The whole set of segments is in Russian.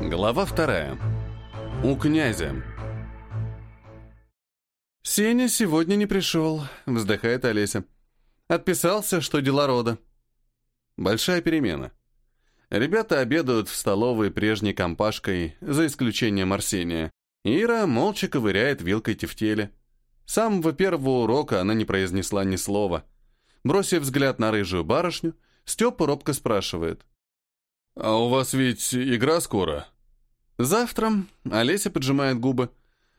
Глава вторая. У князя. «Сеня сегодня не пришел», — вздыхает Олеся. «Отписался, что дела рода». Большая перемена. Ребята обедают в столовой прежней компашкой, за исключением Арсения. Ира молча ковыряет вилкой тефтели. С самого первого урока она не произнесла ни слова. Бросив взгляд на рыжую барышню, Степа робко спрашивает. «А у вас ведь игра скоро?» «Завтра», — Олеся поджимает губы.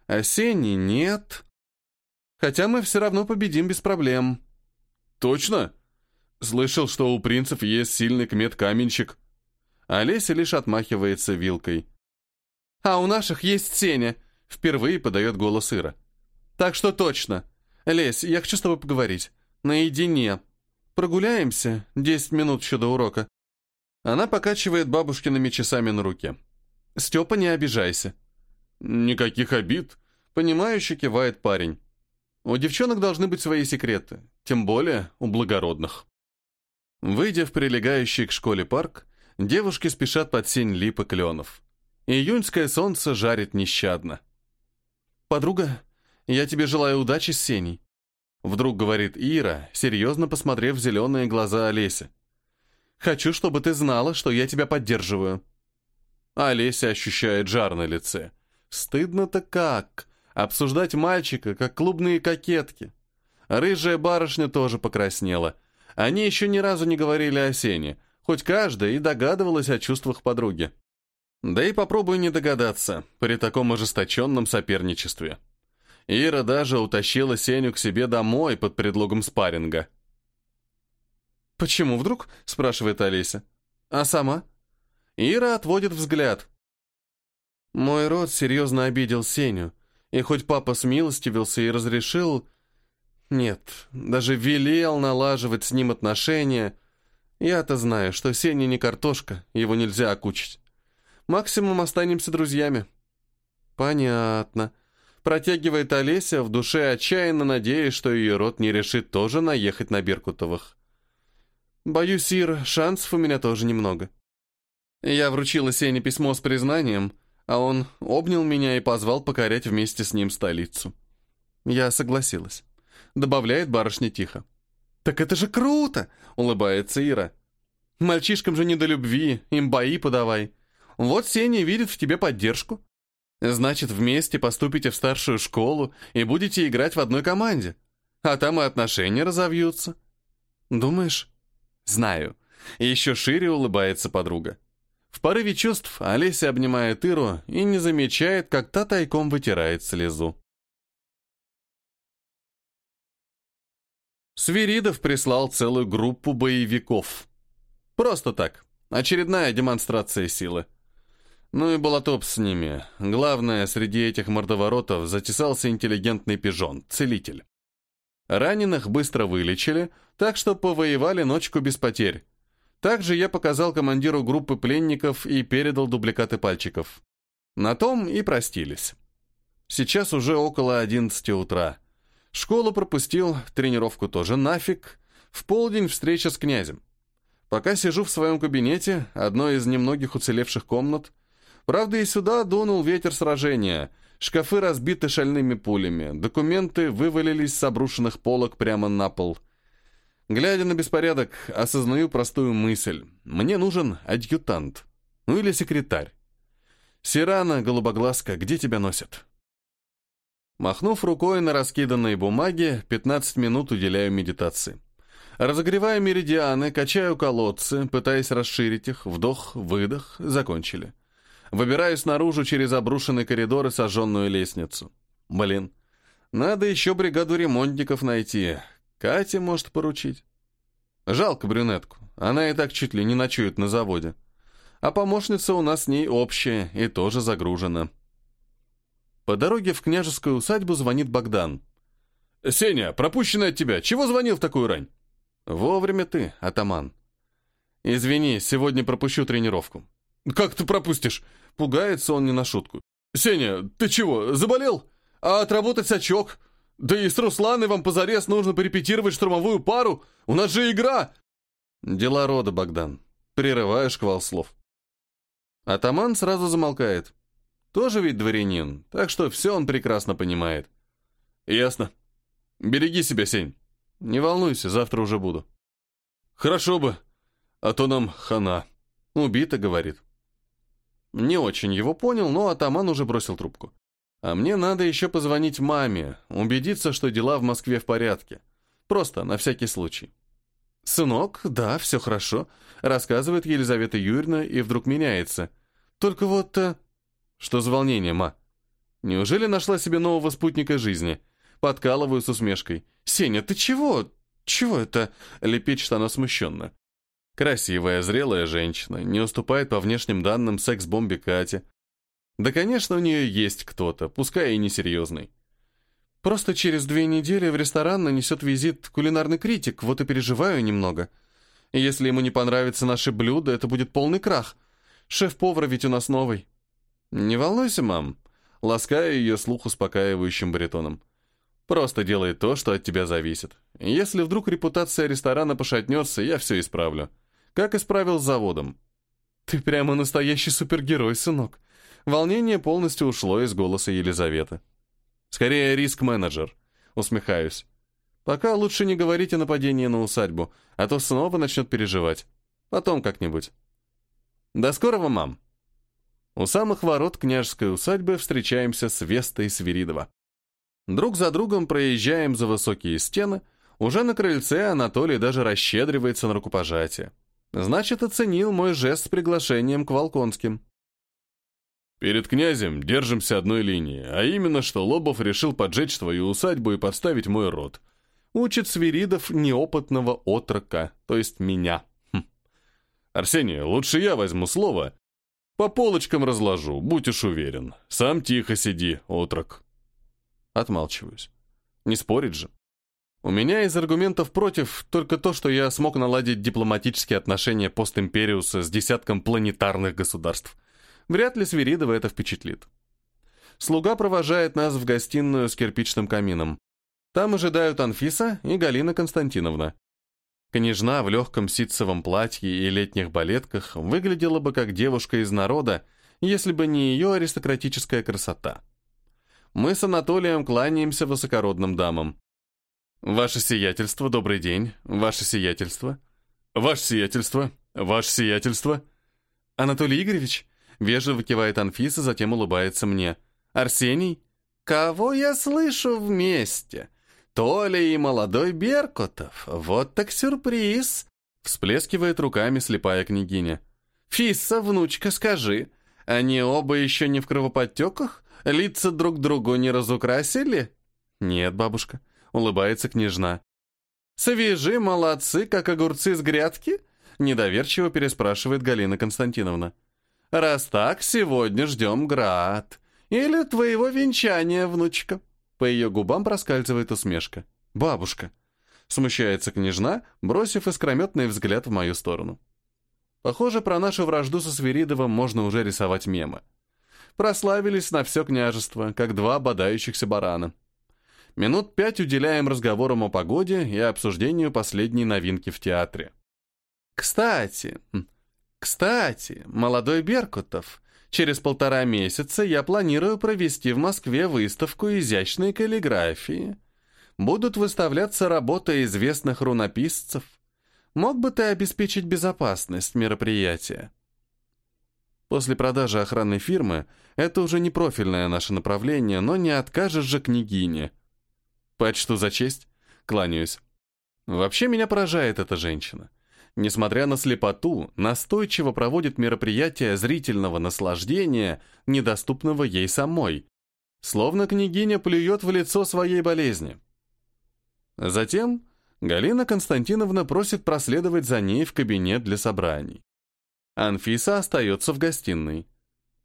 «Осенний нет. Хотя мы все равно победим без проблем». «Точно?» Слышал, что у принцев есть сильный кмет-каменщик. Олеся лишь отмахивается вилкой. «А у наших есть Сеня», — впервые подает голос Ира. «Так что точно. Лесь, я хочу с тобой поговорить. Наедине. Прогуляемся? Десять минут еще до урока». Она покачивает бабушкиными часами на руке. «Степа, не обижайся». «Никаких обид», — понимающе кивает парень. «У девчонок должны быть свои секреты, тем более у благородных». Выйдя в прилегающий к школе парк, девушки спешат под сень лип кленов. Июньское солнце жарит нещадно. «Подруга, я тебе желаю удачи с Сеней», — вдруг говорит Ира, серьезно посмотрев в зеленые глаза Олеся. «Хочу, чтобы ты знала, что я тебя поддерживаю». Олеся ощущает жар на лице. Стыдно-то как. Обсуждать мальчика, как клубные кокетки. Рыжая барышня тоже покраснела. Они еще ни разу не говорили о Сене, хоть каждая и догадывалась о чувствах подруги. Да и попробуй не догадаться при таком ожесточенном соперничестве. Ира даже утащила Сеню к себе домой под предлогом спарринга. «Почему вдруг?» — спрашивает Олеся. «А сама?» Ира отводит взгляд. Мой род серьезно обидел Сеню, и хоть папа смилостивился и разрешил... Нет, даже велел налаживать с ним отношения, я-то знаю, что Сеня не картошка, его нельзя окучить. Максимум останемся друзьями. Понятно. Протягивает Олеся, в душе отчаянно надеясь, что ее род не решит тоже наехать на Беркутовых. Боюсь, Ир, шансов у меня тоже немного. Я вручила Сене письмо с признанием, а он обнял меня и позвал покорять вместе с ним столицу. Я согласилась. Добавляет барышня тихо. «Так это же круто!» — улыбается Ира. «Мальчишкам же не до любви, им бои подавай. Вот Сеня видит в тебе поддержку. Значит, вместе поступите в старшую школу и будете играть в одной команде. А там и отношения разовьются». «Думаешь?» «Знаю». Еще шире улыбается подруга. В порыве чувств Олеся обнимает Иру и не замечает, как та тайком вытирает слезу. Свиридов прислал целую группу боевиков. Просто так. Очередная демонстрация силы. Ну и болотоп с ними. Главное, среди этих мордоворотов затесался интеллигентный пижон, целитель. Раненых быстро вылечили, так что повоевали ночку без потерь. Также я показал командиру группы пленников и передал дубликаты пальчиков. На том и простились. Сейчас уже около 11 утра. Школу пропустил, тренировку тоже нафиг. В полдень встреча с князем. Пока сижу в своем кабинете, одной из немногих уцелевших комнат, правда и сюда дунул ветер сражения. Шкафы разбиты шальными пулями, документы вывалились с обрушенных полок прямо на пол – Глядя на беспорядок, осознаю простую мысль. Мне нужен адъютант. Ну или секретарь. Сирана, голубоглазка, где тебя носят? Махнув рукой на раскиданные бумаги, 15 минут уделяю медитации. Разогреваю меридианы, качаю колодцы, пытаясь расширить их. Вдох, выдох, закончили. Выбираюсь наружу через обрушенный коридор и сожженную лестницу. Блин, надо еще бригаду ремонтников найти. Кате может поручить. Жалко брюнетку. Она и так чуть ли не ночует на заводе. А помощница у нас с ней общая и тоже загружена. По дороге в княжескую усадьбу звонит Богдан. «Сеня, пропущенный от тебя. Чего звонил в такую рань?» «Вовремя ты, атаман». «Извини, сегодня пропущу тренировку». «Как ты пропустишь?» Пугается он не на шутку. «Сеня, ты чего, заболел? А отработать сачок? Да и с вам позарез нужно порепетировать штурмовую пару. У нас же игра!» «Дела рода, Богдан. Прерываешь шквал слов. Атаман сразу замолкает. Тоже ведь дворянин, так что все он прекрасно понимает. Ясно. Береги себя, Сень. Не волнуйся, завтра уже буду. Хорошо бы, а то нам хана. Убита, говорит. Не очень его понял, но атаман уже бросил трубку. А мне надо еще позвонить маме, убедиться, что дела в Москве в порядке. Просто, на всякий случай. «Сынок, да, все хорошо», — рассказывает Елизавета Юрьевна и вдруг меняется. «Только вот...» э... «Что за волнение, ма? Неужели нашла себе нового спутника жизни?» Подкалываю с усмешкой. «Сеня, ты чего? Чего это?» — лепечет она смущенно. Красивая, зрелая женщина, не уступает по внешним данным секс-бомбе Кате. Да, конечно, у нее есть кто-то, пускай и несерьезный. Просто через две недели в ресторан нанесет визит кулинарный критик, вот и переживаю немного. Если ему не понравится наши блюда, это будет полный крах. Шеф-повар ведь у нас новый. Не волнуйся, мам. Ласкаю ее слух успокаивающим баритоном. Просто делай то, что от тебя зависит. Если вдруг репутация ресторана пошатнется, я все исправлю. Как исправил с заводом. Ты прямо настоящий супергерой, сынок. Волнение полностью ушло из голоса Елизаветы. Скорее, риск-менеджер. Усмехаюсь. Пока лучше не говорить о нападении на усадьбу, а то снова начнет переживать. Потом как-нибудь. До скорого, мам. У самых ворот княжеской усадьбы встречаемся с Вестой Свиридова. Друг за другом проезжаем за высокие стены. Уже на крыльце Анатолий даже расщедривается на рукопожатие. Значит, оценил мой жест с приглашением к Волконским. Перед князем держимся одной линии, а именно, что Лобов решил поджечь твою усадьбу и подставить мой род. Учит Свиридов неопытного отрока, то есть меня. Хм. Арсений, лучше я возьму слово. По полочкам разложу, будь уж уверен. Сам тихо сиди, отрок. Отмалчиваюсь. Не спорить же. У меня из аргументов против только то, что я смог наладить дипломатические отношения постимпериуса с десятком планетарных государств. Вряд ли Свиридова это впечатлит. Слуга провожает нас в гостиную с кирпичным камином. Там ожидают Анфиса и Галина Константиновна. Княжна в легком ситцевом платье и летних балетках выглядела бы как девушка из народа, если бы не ее аристократическая красота. Мы с Анатолием кланяемся высокородным дамам. «Ваше сиятельство, добрый день. Ваше сиятельство». «Ваше сиятельство. Ваше сиятельство». «Анатолий Игоревич?» Вежливо кивает Анфиса, затем улыбается мне. «Арсений?» «Кого я слышу вместе? Толя и молодой Беркутов. Вот так сюрприз!» Всплескивает руками слепая княгиня. «Фисса, внучка, скажи, они оба еще не в кровоподтеках? Лица друг другу не разукрасили?» «Нет, бабушка», улыбается княжна. «Свежи, молодцы, как огурцы с грядки?» Недоверчиво переспрашивает Галина Константиновна. «Раз так, сегодня ждем град. Или твоего венчания, внучка». По ее губам проскальзывает усмешка. «Бабушка». Смущается княжна, бросив искрометный взгляд в мою сторону. Похоже, про нашу вражду со Свиридовым можно уже рисовать мемы. Прославились на все княжество, как два бодающихся барана. Минут пять уделяем разговорам о погоде и обсуждению последней новинки в театре. Кстати, кстати, молодой Беркутов, через полтора месяца я планирую провести в Москве выставку изящной каллиграфии. Будут выставляться работы известных рунописцев. Мог бы ты обеспечить безопасность мероприятия? После продажи охранной фирмы это уже не профильное наше направление, но не откажешь же княгине. Почту за честь. Кланяюсь. Вообще меня поражает эта женщина. Несмотря на слепоту, настойчиво проводит мероприятия зрительного наслаждения, недоступного ей самой. Словно княгиня плюет в лицо своей болезни. Затем Галина Константиновна просит проследовать за ней в кабинет для собраний. Анфиса остается в гостиной.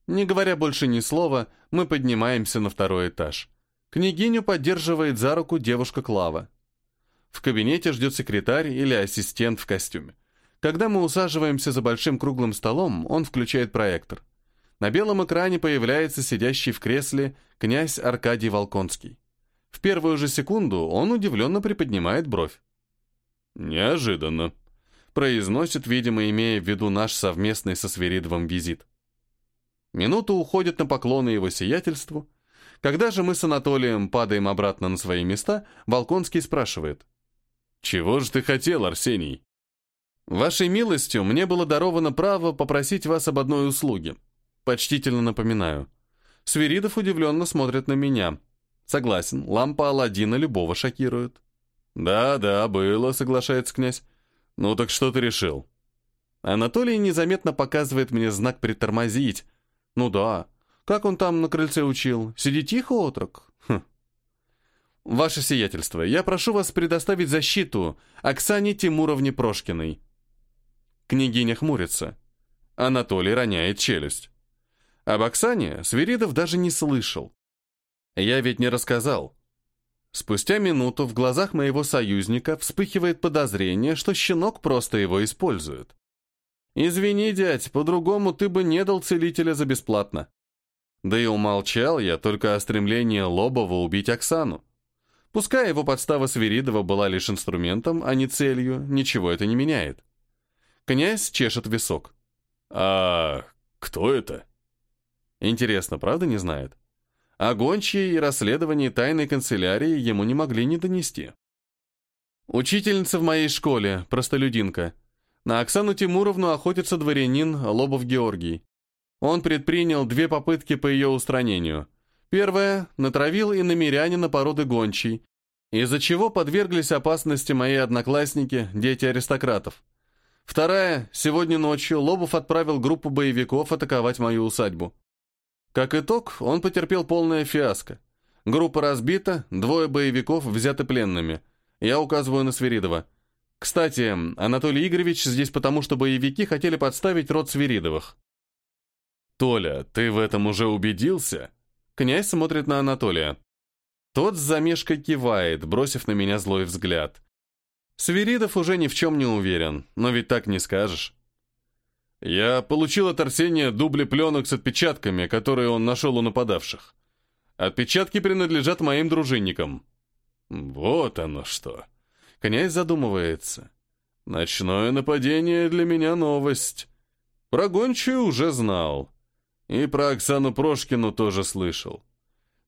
Не говоря больше ни слова, мы поднимаемся на второй этаж. Княгиню поддерживает за руку девушка Клава. В кабинете ждет секретарь или ассистент в костюме. Когда мы усаживаемся за большим круглым столом, он включает проектор. На белом экране появляется сидящий в кресле князь Аркадий Волконский. В первую же секунду он удивленно приподнимает бровь. «Неожиданно», — произносит, видимо, имея в виду наш совместный со Сверидовым визит. Минута уходит на поклоны его сиятельству. Когда же мы с Анатолием падаем обратно на свои места, Волконский спрашивает. «Чего же ты хотел, Арсений?» «Вашей милостью мне было даровано право попросить вас об одной услуге. Почтительно напоминаю». Свиридов удивленно смотрит на меня. Согласен, лампа Аладдина любого шокирует. «Да, да, было», — соглашается князь. «Ну так что ты решил?» Анатолий незаметно показывает мне знак «притормозить». «Ну да. Как он там на крыльце учил? Сиди тихо, отрок?» хм. «Ваше сиятельство, я прошу вас предоставить защиту Оксане Тимуровне Прошкиной». Княгиня хмурится. Анатолий роняет челюсть. Об Оксане Свиридов даже не слышал. Я ведь не рассказал. Спустя минуту в глазах моего союзника вспыхивает подозрение, что щенок просто его использует. «Извини, дядь, по-другому ты бы не дал целителя за бесплатно». Да и умолчал я только о стремлении Лобова убить Оксану. Пускай его подстава Свиридова была лишь инструментом, а не целью, ничего это не меняет. Князь чешет висок. «А кто это?» Интересно, правда не знает? А гончие и расследование тайной канцелярии ему не могли не донести. Учительница в моей школе, простолюдинка. На Оксану Тимуровну охотится дворянин Лобов Георгий. Он предпринял две попытки по ее устранению. Первая — натравил и намерянина породы гончий, из-за чего подверглись опасности мои одноклассники, дети аристократов. Вторая — сегодня ночью Лобов отправил группу боевиков атаковать мою усадьбу. Как итог, он потерпел полное фиаско. Группа разбита, двое боевиков взяты пленными. Я указываю на Свиридова. Кстати, Анатолий Игоревич здесь потому, что боевики хотели подставить род Свиридовых. «Толя, ты в этом уже убедился?» Князь смотрит на Анатолия. Тот с замешкой кивает, бросив на меня злой взгляд. Свиридов уже ни в чем не уверен, но ведь так не скажешь. Я получил от Арсения дубли пленок с отпечатками, которые он нашел у нападавших. Отпечатки принадлежат моим дружинникам. Вот оно что. Князь задумывается. Ночное нападение для меня новость. Про гончую уже знал. И про Оксану Прошкину тоже слышал.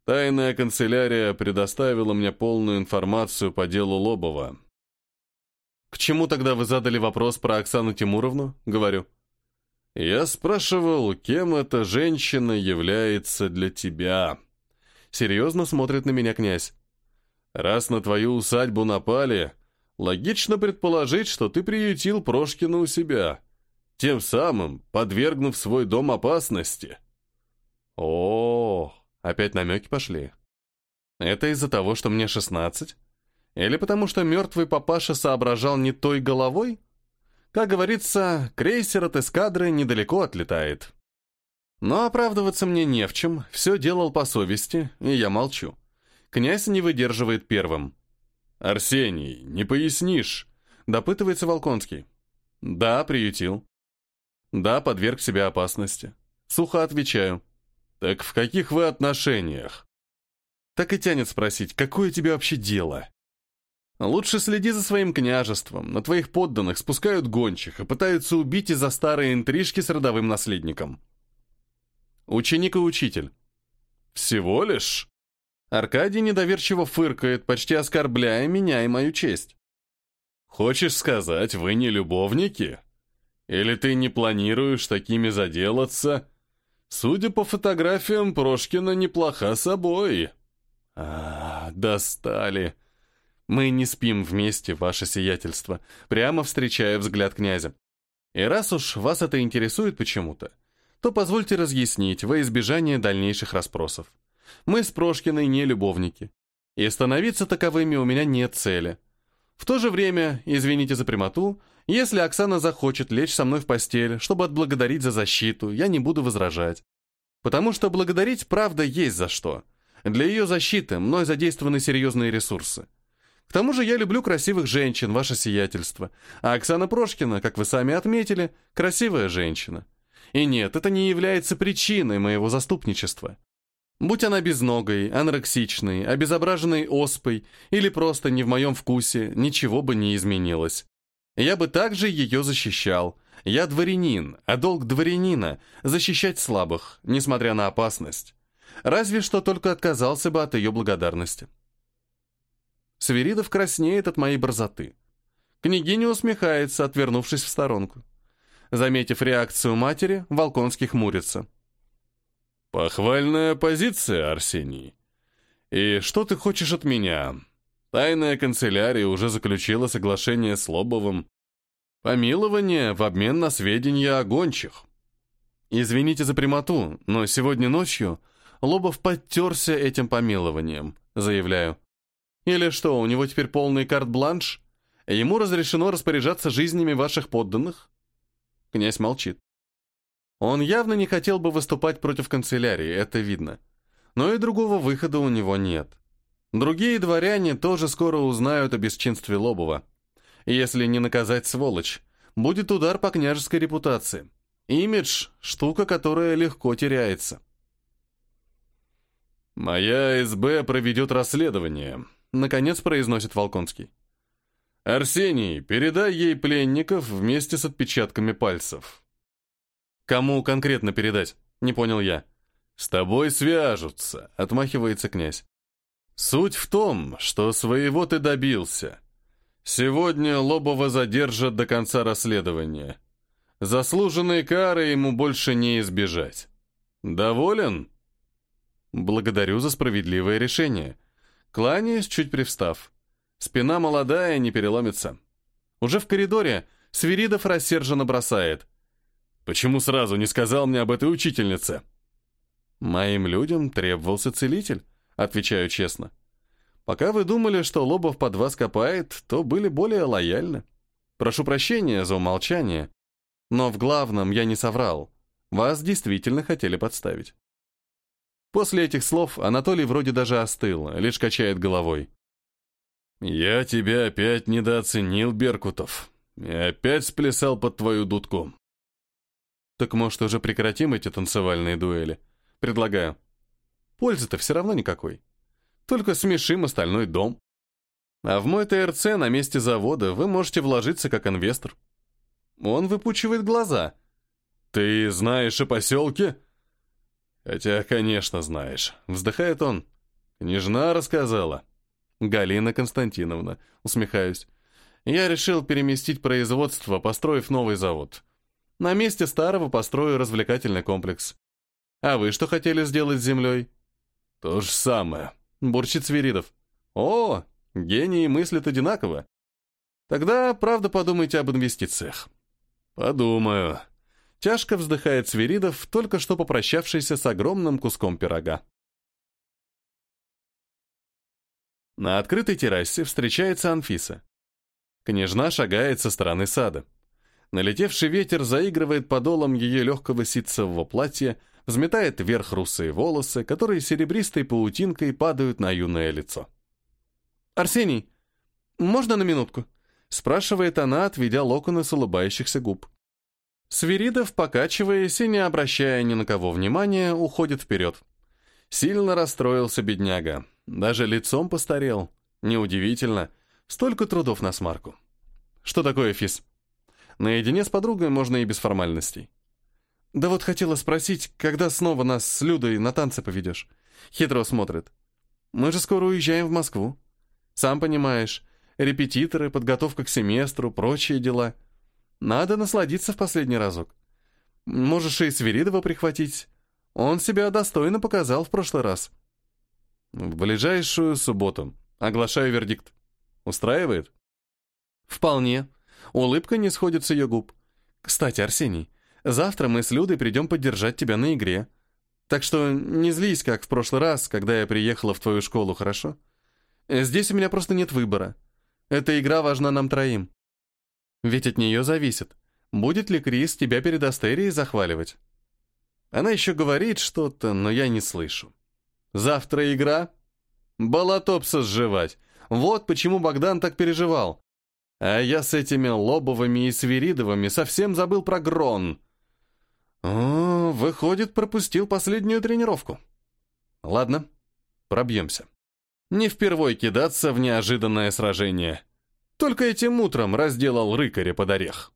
Тайная канцелярия предоставила мне полную информацию по делу Лобова. «К чему тогда вы задали вопрос про Оксану Тимуровну?» — говорю. Я спрашивал, кем эта женщина является для тебя. Серьезно смотрит на меня князь. Раз на твою усадьбу напали, логично предположить, что ты приютил Прошкина у себя, тем самым подвергнув свой дом опасности. О, опять намеки пошли. Это из-за того, что мне шестнадцать? Или потому что мертвый папаша соображал не той головой? Как говорится, крейсер от эскадры недалеко отлетает. Но оправдываться мне не в чем, все делал по совести, и я молчу. Князь не выдерживает первым. «Арсений, не пояснишь?» — допытывается Волконский. «Да, приютил». «Да, подверг себя опасности». Сухо отвечаю. «Так в каких вы отношениях?» Так и тянет спросить, какое тебе вообще дело? Лучше следи за своим княжеством. На твоих подданных спускают гончих и пытаются убить из-за старой интрижки с родовым наследником. Ученик и учитель. Всего лишь? Аркадий недоверчиво фыркает, почти оскорбляя меня и мою честь. Хочешь сказать, вы не любовники? Или ты не планируешь такими заделаться? Судя по фотографиям, Прошкина неплоха собой. А, достали. Мы не спим вместе, ваше сиятельство, прямо встречая взгляд князя. И раз уж вас это интересует почему-то, то позвольте разъяснить во избежание дальнейших расспросов. Мы с Прошкиной не любовники, и становиться таковыми у меня нет цели. В то же время, извините за прямоту, если Оксана захочет лечь со мной в постель, чтобы отблагодарить за защиту, я не буду возражать. Потому что благодарить, правда, есть за что. Для ее защиты мной задействованы серьезные ресурсы. К тому же я люблю красивых женщин, ваше сиятельство. А Оксана Прошкина, как вы сами отметили, красивая женщина. И нет, это не является причиной моего заступничества. Будь она безногой, анорексичной, обезображенной оспой или просто не в моем вкусе, ничего бы не изменилось. Я бы также ее защищал, Я дворянин, а долг дворянина — защищать слабых, несмотря на опасность. Разве что только отказался бы от ее благодарности. Свиридов краснеет от моей борзоты. Княгиня усмехается, отвернувшись в сторонку. Заметив реакцию матери, Волконский хмурится. «Похвальная позиция, Арсений. И что ты хочешь от меня? Тайная канцелярия уже заключила соглашение с Лобовым. Помилование в обмен на сведения о гончих. Извините за прямоту, но сегодня ночью Лобов подтерся этим помилованием, заявляю. Или что, у него теперь полный карт-бланш? Ему разрешено распоряжаться жизнями ваших подданных? Князь молчит. Он явно не хотел бы выступать против канцелярии, это видно. Но и другого выхода у него нет. Другие дворяне тоже скоро узнают о бесчинстве Лобова. Если не наказать сволочь, будет удар по княжеской репутации. Имидж – штука, которая легко теряется. «Моя СБ проведет расследование», — наконец произносит Волконский. «Арсений, передай ей пленников вместе с отпечатками пальцев». «Кому конкретно передать?» — не понял я. «С тобой свяжутся», — отмахивается князь. «Суть в том, что своего ты добился. Сегодня Лобова задержат до конца расследования. Заслуженные кары ему больше не избежать. Доволен?» «Благодарю за справедливое решение». Кланяюсь, чуть привстав. Спина молодая, не переломится. Уже в коридоре Свиридов рассерженно бросает. «Почему сразу не сказал мне об этой учительнице?» «Моим людям требовался целитель», — отвечаю честно. «Пока вы думали, что Лобов под вас копает, то были более лояльны. Прошу прощения за умолчание, но в главном я не соврал. Вас действительно хотели подставить». После этих слов Анатолий вроде даже остыл, лишь качает головой. «Я тебя опять недооценил, Беркутов, и опять сплясал под твою дудку». «Так, может, уже прекратим эти танцевальные дуэли?» «Предлагаю. Пользы-то все равно никакой. Только смешим остальной дом. А в мой ТРЦ на месте завода вы можете вложиться как инвестор». Он выпучивает глаза. «Ты знаешь о поселке?» «Хотя, конечно, знаешь», — вздыхает он. «Княжна рассказала». Галина Константиновна, усмехаюсь. Я решил переместить производство, построив новый завод. На месте старого построю развлекательный комплекс. А вы что хотели сделать с землей? То же самое, бурчит Свиридов. О, гении мыслят одинаково. Тогда, правда, подумайте об инвестициях. Подумаю. Тяжко вздыхает Свиридов, только что попрощавшийся с огромным куском пирога. На открытой террасе встречается Анфиса. Княжна шагает со стороны сада. Налетевший ветер заигрывает подолом ее легкого ситцевого платья, взметает вверх русые волосы, которые серебристой паутинкой падают на юное лицо. «Арсений, можно на минутку?» — спрашивает она, отведя локоны с улыбающихся губ. Свиридов, покачиваясь и не обращая ни на кого внимания, уходит вперед. Сильно расстроился бедняга. Даже лицом постарел. Неудивительно. Столько трудов на смарку. Что такое, Фис? Наедине с подругой можно и без формальностей. Да вот хотела спросить, когда снова нас с Людой на танцы поведешь? Хитро смотрит. Мы же скоро уезжаем в Москву. Сам понимаешь, репетиторы, подготовка к семестру, прочие дела. Надо насладиться в последний разок. Можешь и Свиридова прихватить. Он себя достойно показал в прошлый раз. В ближайшую субботу. Оглашаю вердикт. Устраивает? Вполне. Улыбка не сходит с ее губ. Кстати, Арсений, завтра мы с Людой придем поддержать тебя на игре. Так что не злись, как в прошлый раз, когда я приехала в твою школу, хорошо? Здесь у меня просто нет выбора. Эта игра важна нам троим. Ведь от нее зависит, будет ли Крис тебя перед Астерией захваливать. Она еще говорит что-то, но я не слышу. Завтра игра? Болотопса сживать. Вот почему Богдан так переживал. А я с этими Лобовыми и Свиридовыми совсем забыл про Грон. Выходит, пропустил последнюю тренировку. Ладно, пробьемся. Не впервой кидаться в неожиданное сражение. Только этим утром разделал рыкаря под орех.